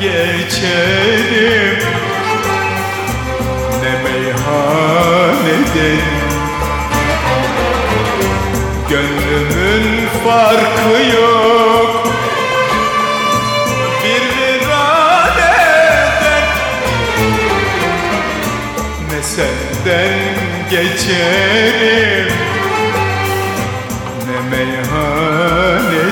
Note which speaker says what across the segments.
Speaker 1: geçerim. Ne meyhaneden Gönlümün farkı yok. Bir viraneden Ne senden geçerim. Ne meyhaneden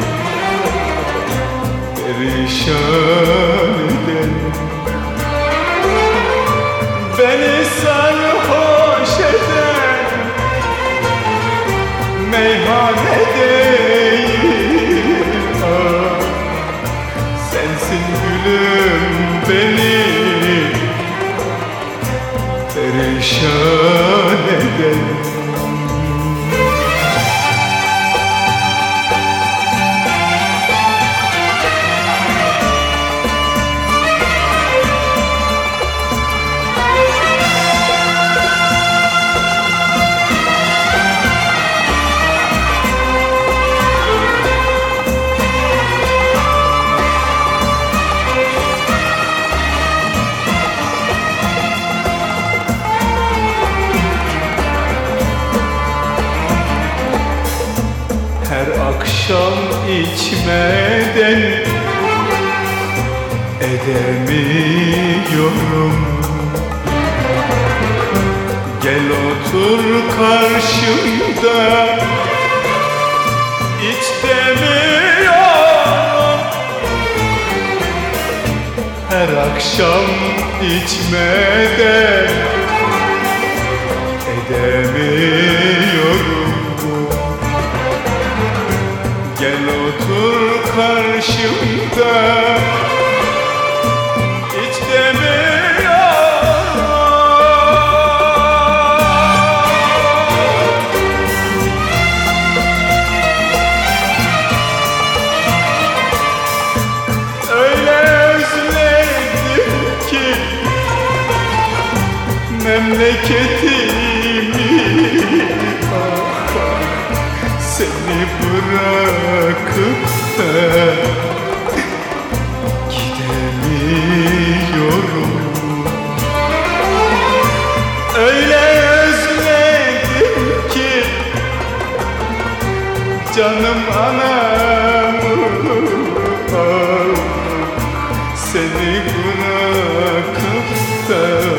Speaker 1: Perişan eden Beni sarhoş eden Meyhane değil Sensin gülüm beni Perişan akşam içmeden edemiyorum. Gel otur karşımda iç demiyorum. Her akşam içmeden edemiyorum Memleketimi Seni bırakıp da Gidemiyorum. Öyle özledim ki Canım anam. Ah, Seni bırakıp da